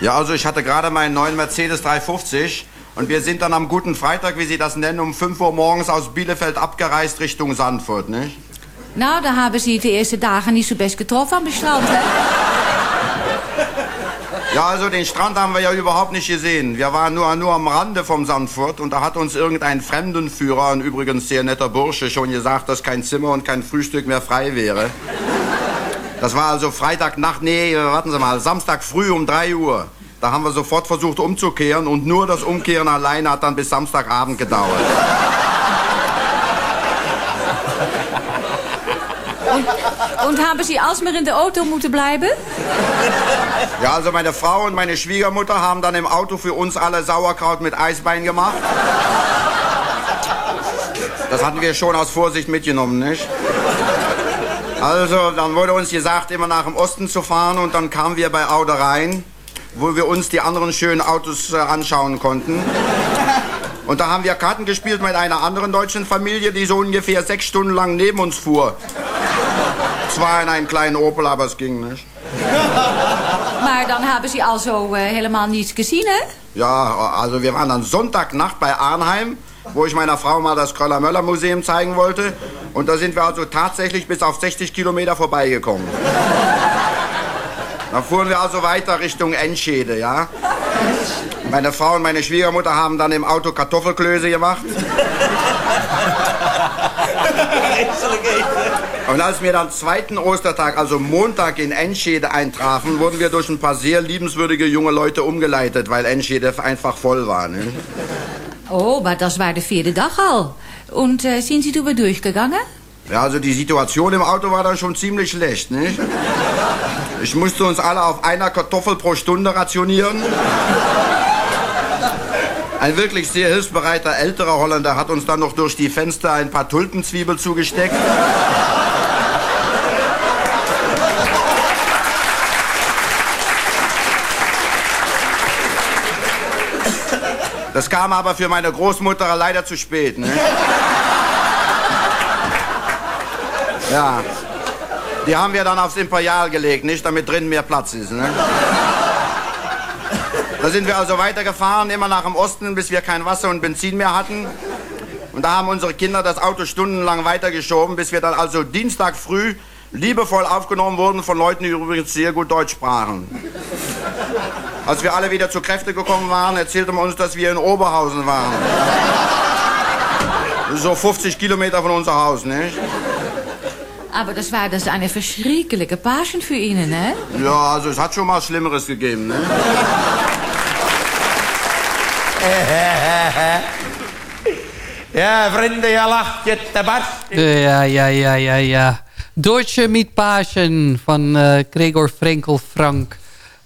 Ja, also ich hatte gerade meinen neuen Mercedes 350 und wir sind dann am guten Freitag, wie Sie das nennen, um 5 Uhr morgens aus Bielefeld abgereist Richtung Sandfurt, nicht? Nou, daar hebben ze de eerste dagen niet zo best getroffen aan het strand, hè? Ja, also den Strand haben wir ja überhaupt nicht gesehen. Wir waren nur, nur am Rande vom Sandfurt und da hat uns irgendein Fremdenführer, ein übrigens sehr netter Bursche, schon gesagt, dass kein Zimmer und kein Frühstück mehr frei wäre. Das war also Freitagnacht, nee, warten Sie mal, Samstag früh um 3 Uhr. Da haben wir sofort versucht umzukehren und nur das Umkehren alleine hat dann bis Samstagabend gedauert. Und haben Sie alsmaar in der Auto moeten blijven? Ja, also meine Frau und meine Schwiegermutter haben dann im Auto für uns alle Sauerkraut mit Eisbein gemacht. Das hatten wir schon aus Vorsicht mitgenommen, nicht? Also, dann wurde uns gesagt, immer nach dem Osten zu fahren und dann kamen wir bei Aude rein, wo wir uns die anderen schönen Autos äh, anschauen konnten. Und da haben wir Karten gespielt mit einer anderen deutschen Familie, die so ungefähr sechs Stunden lang neben uns fuhr. zwar in einen kleinen Opel, aber es ging nicht. Maar dan hebben ze al zo eh, helemaal niets gezien, hè? Ja, also wir waren dann Sonntagnacht bei Arnheim, wo ich meiner Frau mal das Kröller-Möller-Museum zeigen wollte. Und da sind wir also tatsächlich bis auf 60 Kilometer vorbeigekommen. Dann fuhren wir also weiter Richtung Enschede, ja. Meine Frau und meine Schwiegermutter haben dann im Auto Kartoffelklöße gemacht. Und als wir dann zweiten Ostertag, also Montag in Enschede eintrafen, wurden wir durch ein paar sehr liebenswürdige junge Leute umgeleitet, weil Enschede einfach voll war. Ne? Oh, maar dat war de vierde dag al. Und äh, sind Sie drüber durchgegangen? Ja, also die Situation im Auto war dann schon ziemlich schlecht, nicht? Ich musste uns alle auf einer Kartoffel pro Stunde rationieren. Ein wirklich sehr hilfsbereiter älterer Holländer hat uns dann noch durch die Fenster ein paar Tulpenzwiebel zugesteckt. Das kam aber für meine Großmutter leider zu spät. Ne? Ja. Die haben wir dann aufs Imperial gelegt, nicht damit drin mehr Platz ist. Ne? Da sind wir also weitergefahren, immer nach dem Osten, bis wir kein Wasser und Benzin mehr hatten. Und da haben unsere Kinder das Auto stundenlang weitergeschoben, bis wir dann also Dienstag früh liebevoll aufgenommen wurden von Leuten, die übrigens sehr gut Deutsch sprachen. Als wir alle wieder zu Kräfte gekommen waren, erzählte man uns, dass wir in Oberhausen waren. So 50 Kilometer von unser Haus, nicht? Aber das war dus eine verschrikkelijke Paschen für Ihnen, hè? Ja, also es hat schon mal Schlimmeres gegeben, ne? Ja, vrienden, je lacht je te barst. Ja, ja, ja, ja, ja. Deutsche Mietpagen van eh, Gregor Frenkel Frank.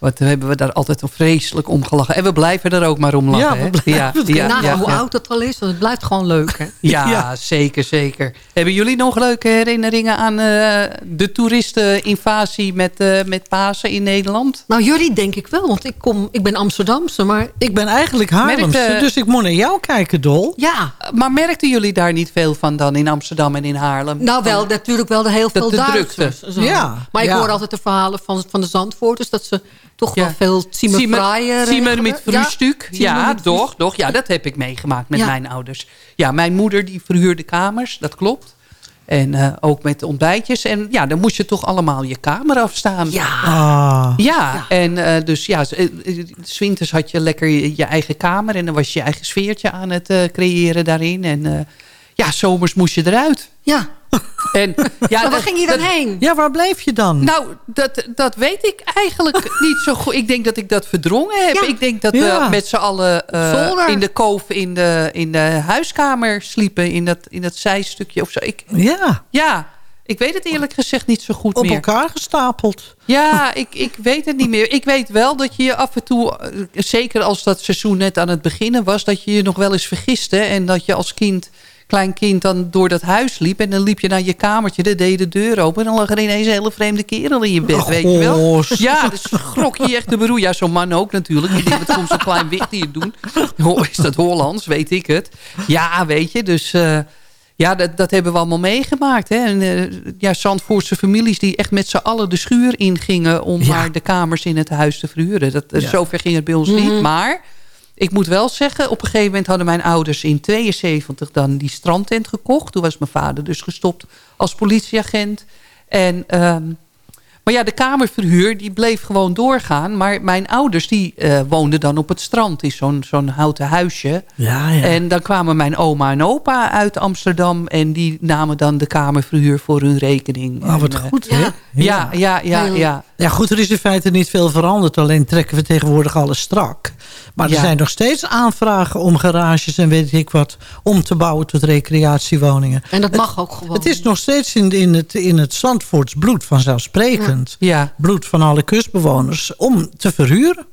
Wat hebben we daar altijd nog vreselijk om gelachen. En we blijven er ook maar om lachen. Ja, we blijven ja, nou, ja, hoe ja. oud het al is, want het blijft gewoon leuk. Hè? Ja, zeker, zeker. Hebben jullie nog leuke herinneringen aan eh, de toeristeninvasie met, eh, met Pasen in Nederland? Nou, jullie denk ik wel, want ik, kom, ik ben Amsterdamse, maar... Ik ben eigenlijk Haarlemse, Merkte- dus ik moet naar jou kijken, Dol. Ja. Maar merkten jullie daar niet veel van dan in Amsterdam en in Haarlem? Nou, wel, natuurlijk wel de heel veel de Duitsers. drukte. Zo. Ja, maar ik ja. hoor altijd de verhalen van, van de Zandvoorters... dat ze toch Ja. wel veel Zimmerfraaien Zimmer met frühstück. Ja, toch, toch. Ja, dat heb ik meegemaakt met Ja. mijn ouders. Ja, mijn moeder die verhuurde kamers, dat klopt. En eh, ook met ontbijtjes. En ja, dan moest je toch allemaal je kamer afstaan. Ja. Ah. Ja, en eh, dus ja, s- eh, had je lekker je, je eigen kamer. En dan was je je eigen sfeertje aan het eh, creëren daarin. En eh, ja, zomers moest je eruit. Ja. En, ja, maar waar dat- ging je dan dat- heen? Ja, waar bleef je dan? nou, dat, dat weet ik eigenlijk niet zo goed. Ik denk dat ik dat verdrongen heb. Ja. Ik denk dat Ja. we met z'n allen eh, in de koof in de, in de huiskamer sliepen. In dat, in dat zijstukje of zo. Ik, Ja, ja, ik weet het eerlijk gezegd niet zo goed op meer. elkaar gestapeld. Ja, ik, ik weet het niet meer. Ik weet wel dat je je af en toe, eh, zeker als dat seizoen net aan het beginnen was... dat je je nog wel eens vergiste. En dat je als kind, klein kind dan door dat huis liep... en dan liep je naar je kamertje, dan deed je de deur open... en dan lag er ineens een hele vreemde kerel in je bed, weet je wel? Goh. Ja, dus schrok je echt de beroe. Ja, zo'n man ook natuurlijk. Die denkt, wat komt zo'n klein wicht hier doen? Ho, Is dat Hollands? Weet ik het. Ja, weet je, dus... eh, ja, dat, dat hebben we allemaal meegemaakt. Hè? En, eh, ja, Zandvoortse families die echt met z'n allen de schuur ingingen... om maar de kamers in het huis te verhuren. Dat, eh, Ja. Zover ging het bij ons niet. Maar ik moet wel zeggen... op een gegeven moment hadden mijn ouders in 72 dan die strandtent gekocht. Toen was mijn vader dus gestopt als politieagent. En... ehm, maar ja, de kamerverhuur die bleef gewoon doorgaan. Maar mijn ouders die eh, woonden dan op het strand. in zo'n zo'n houten huisje. Ja, ja. En dan kwamen mijn oma en opa uit Amsterdam. En die namen dan de kamerverhuur voor hun rekening. Oh, wat En, eh, goed, hè? Ja, ja, ja, ja. Ja, goed, er is in feite niet veel veranderd. Alleen trekken we tegenwoordig alles strak. Maar er Ja. zijn nog steeds aanvragen om garages en weet ik wat... om te bouwen tot recreatiewoningen. En dat mag ook gewoon. Het is nog steeds in, in, het, in het Zandvoorts bloed vanzelfsprekend. Ja. Bloed van alle kustbewoners om te verhuren.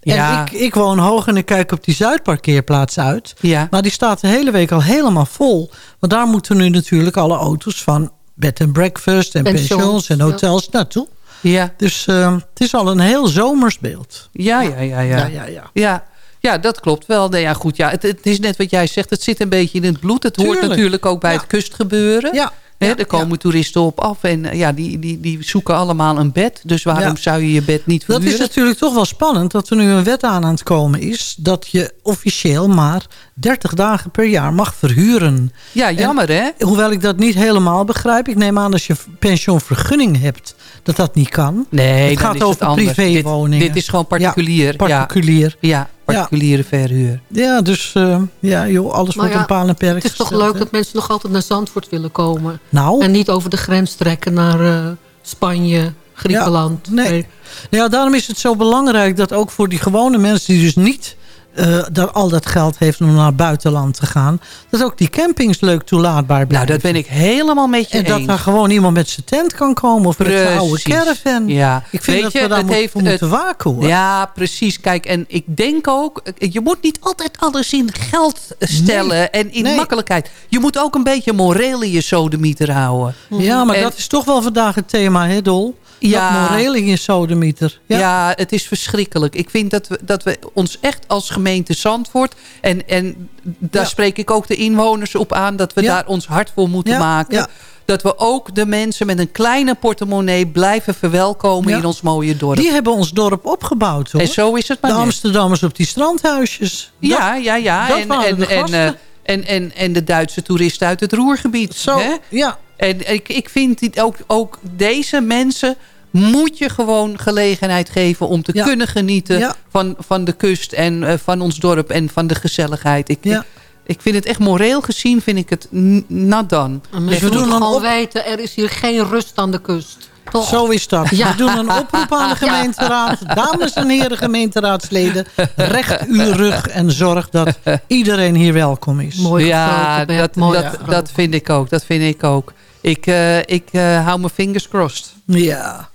Ja. En ik, ik woon hoog en ik kijk op die Zuidparkeerplaats uit. Ja. Maar die staat de hele week al helemaal vol. Want daar moeten nu natuurlijk alle auto's van bed and breakfast... en Pensions, pensions en ja. hotels naartoe. Ja. Dus eh, het is al een heel zomers beeld. Ja, ja, ja, ja. Ja, ja, ja. Ja, ja, dat klopt wel. Nee, ja, goed, ja, het, het is net wat jij zegt. Het zit een beetje in het bloed. Het hoort Tuurlijk. natuurlijk ook bij het kustgebeuren. Ja. Hè, er komen toeristen op af en eh, ja, die, die, die zoeken allemaal een bed. Dus waarom zou je je bed niet Dat verhuren? is natuurlijk toch wel spannend dat er nu een wet aan aan het komen is... dat je officieel maar 30 dagen per jaar mag verhuren. Ja, jammer hè? Hoewel ik dat niet helemaal begrijp. Ik neem aan als je pensioenvergunning hebt dat dat niet kan. Nee, het gaat over privéwoningen. Dit, dit is gewoon particulier. Ja, particulier. Ja particuliere verhuur. Ja, dus eh, ja, joh, alles Maar wordt ja, een paal en perk Het is toch leuk hè? dat mensen nog altijd naar Zandvoort willen komen. Nou. En niet over de grens trekken naar eh, Spanje, Griekenland. Ja, nee. Ja, daarom is het zo belangrijk dat ook voor die gewone mensen... die dus niet eh, daar al dat geld heeft om naar het buitenland te gaan... dat ook die campings leuk toelaatbaar blijven. Nou, dat ben ik helemaal met je En dat eens. daar gewoon iemand met zijn tent kan komen... of met zijn oude caravan. Ja. Ik vind Weet dat je, we daar moet- heeft moeten het- waken, hoor. Ja, precies. Kijk, en ik denk ook... Je moet niet altijd alles in geld stellen Nee. en in Nee. makkelijkheid. Je moet ook een beetje moreel in je sodemieter houden. Ja, maar En- dat is toch wel vandaag het thema, hè Dol? Ja. Dat moreel in sodemieter. Ja. Ja. het is verschrikkelijk. Ik vind dat we, dat we ons echt als gemeente Zandvoort... en, en daar Ja. spreek ik ook de inwoners op aan... dat we Ja. daar ons hart voor moeten maken. Dat we ook de mensen met een kleine portemonnee... blijven verwelkomen Ja. in ons mooie dorp. Die hebben ons dorp opgebouwd, hoor. En zo is het maar De net. Amsterdammers op die strandhuisjes. Ja, ja, ja. dat en, en, eh, en, en, en de Duitse toeristen uit het Roergebied. Zo, hè? ja. En ik, ik vind dit ook, ook deze mensen moet je gewoon gelegenheid geven om te Ja. kunnen genieten Ja. van, van de kust en eh, van ons dorp en van de gezelligheid. Ik, Ja. ik, ik vind het echt moreel gezien vind ik het n- not done. En mensen we doen op- weten, er is hier geen rust aan de kust. Toch? Zo is dat. Ja. We doen een oproep aan de gemeenteraad. Dames en heren gemeenteraadsleden. Recht uw rug en zorg dat iedereen hier welkom is. Mooi ja, dat, mooi dat, gesproken. dat vind ik ook. Dat vind ik ook. Ik, eh, ik eh, hou mijn fingers crossed. Ja.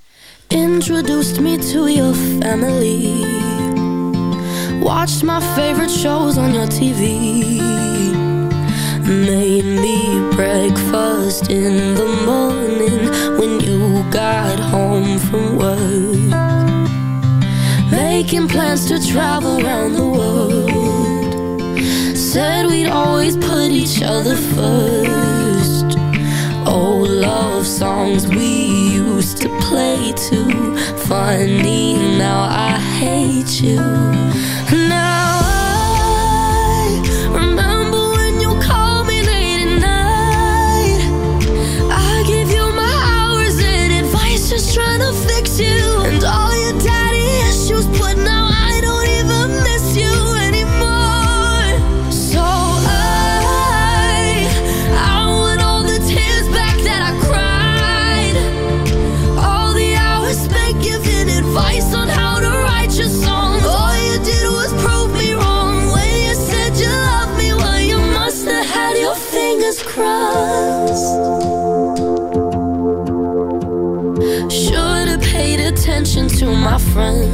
Introduced me to your family. Watched my favorite shows on your TV. Made me breakfast in the morning when you got home from work. Making plans to travel around the world. Said we'd always put each other first. Old love songs we used to play too. Funny, now I hate you. Friends,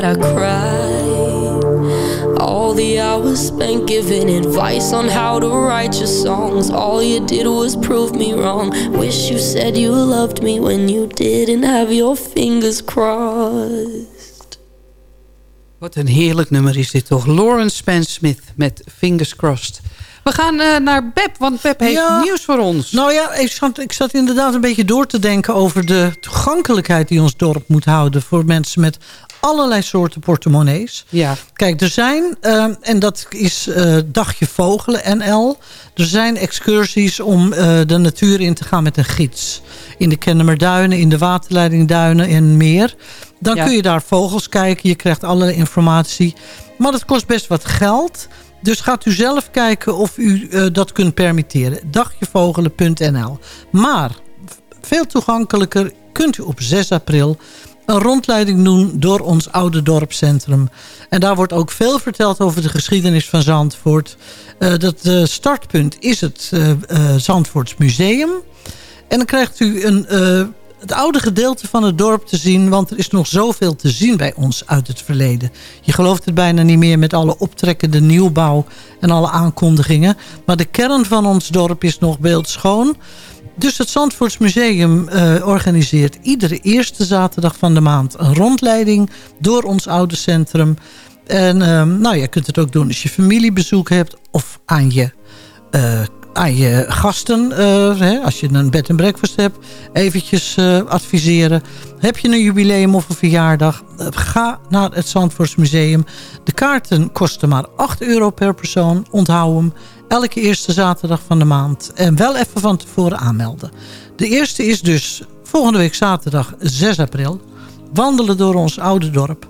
that I cried. All the hours spent giving advice on how to write your songs. All you did was prove me wrong. Wish you said you loved me when you didn't have your fingers crossed. Wat een heerlijk nummer is dit toch. Lawrence Spence Smith met Fingers Crossed. We gaan eh, naar Beb, want Beb heeft Ja. nieuws voor ons. Nou ja, ik zat, ik zat inderdaad een beetje door te denken... over de toegankelijkheid die ons dorp moet houden... voor mensen met allerlei soorten portemonnees. Ja. Kijk, er zijn, eh, en dat is eh, Dagje Vogelen NL... er zijn excursies om eh, de natuur in te gaan met een gids. In de Kennemerduinen, in de waterleidingduinen en meer. Dan Ja. kun je daar vogels kijken, je krijgt allerlei informatie. Maar dat kost best wat geld... Dus gaat u zelf kijken of u dat kunt permitteren. Dagjevogelen.nl Maar veel toegankelijker kunt u op 6 april een rondleiding doen door ons oude dorpscentrum. En daar wordt ook veel verteld over de geschiedenis van Zandvoort. Eh, dat eh, startpunt is het eh, Zandvoorts Museum. En dan krijgt u een, het oude gedeelte van het dorp te zien... want er is nog zoveel te zien bij ons uit het verleden. Je gelooft het bijna niet meer met alle optrekkende nieuwbouw... en alle aankondigingen. Maar de kern van ons dorp is nog beeldschoon... Dus het Zandvoorts Museum eh, organiseert iedere eerste zaterdag van de maand een rondleiding door ons oude centrum. En ehm, nou, je kunt het ook doen als je familiebezoek hebt of aan je, eh, gasten. eh, hè, als je een bed en breakfast hebt, eventjes adviseren. Heb je een jubileum of een verjaardag, ga naar het Zandvoorts Museum. De kaarten kosten maar 8 euro per persoon, onthoud hem. Elke eerste zaterdag van de maand. En wel even van tevoren aanmelden. De eerste is dus volgende week zaterdag 6 april. Wandelen door ons oude dorp.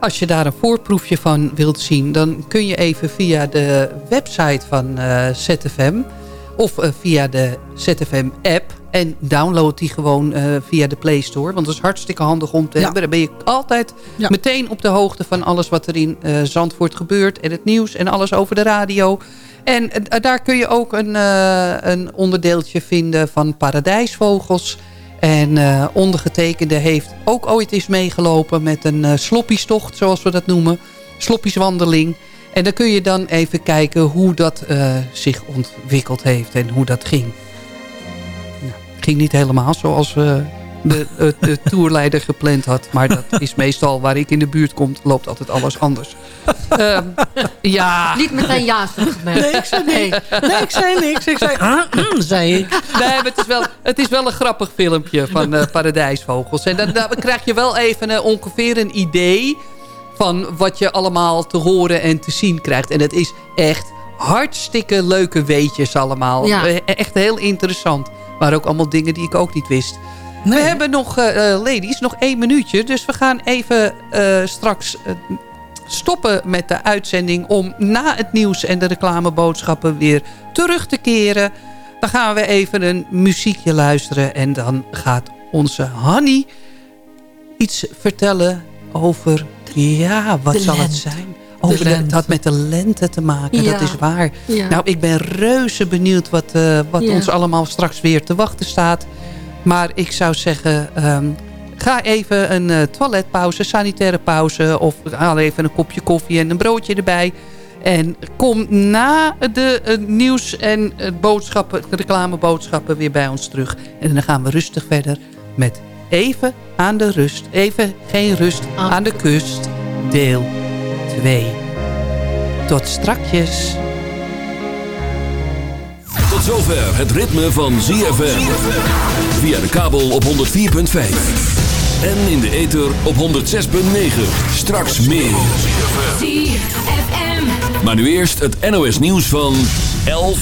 Als je daar een voorproefje van wilt zien... dan kun je even via de website van eh, ZFM... of eh, via de ZFM-app... en download die gewoon eh, via de Play Store. Want dat is hartstikke handig om te Ja. hebben. Dan ben je altijd Ja. meteen op de hoogte van alles wat er in eh, Zandvoort gebeurt... en het nieuws en alles over de radio... En daar kun je ook een, een onderdeeltje vinden van paradijsvogels. En ondergetekende heeft ook ooit eens meegelopen met een sloppiestocht, zoals we dat noemen. Sloppieswandeling. En dan kun je dan even kijken hoe dat eh, zich ontwikkeld heeft en hoe dat ging. Nou, ging niet helemaal zoals eh, de, de, de tourleider gepland had. Maar dat is meestal waar ik in de buurt kom, loopt altijd alles anders. Ehm, ja. Niet meteen ja zeggen. Nee, ik zei nee. Nee, ik zei niks. Ik zei, ah, mm, zei ik. Nee, maar het is wel, het is wel een grappig filmpje van eh, paradijsvogels. En dan, dan krijg je wel even eh, ongeveer een idee van wat je allemaal te horen en te zien krijgt. En het is echt hartstikke leuke weetjes allemaal. Ja. Eh, Echt heel interessant. Maar ook allemaal dingen die ik ook niet wist. We hebben nog, eh, eh, ladies, nog één minuutje. Dus we gaan even straks stoppen met de uitzending... om na het nieuws en de reclameboodschappen weer terug te keren. Dan gaan we even een muziekje luisteren. En dan gaat onze Hanny iets vertellen over... Ja, wat De zal het zijn? Lente. het had met de lente te maken, Ja. dat is waar. Ja. Nou, ik ben reuze benieuwd wat, eh, wat Ja. ons allemaal straks weer te wachten staat. Maar ik zou zeggen, ehm, ga even een eh, toiletpauze, sanitaire pauze... of haal even een kopje koffie en een broodje erbij... En kom na de eh, nieuws en boodschappen, reclameboodschappen weer bij ons terug. En dan gaan we rustig verder met Even aan de rust. Even geen rust aan de kust. Deel 2. Tot strakjes. Tot zover het ritme van ZFM. Via de kabel op 104.5. En in de ether op 106.9. Straks meer. Maar nu eerst het NOS nieuws van 11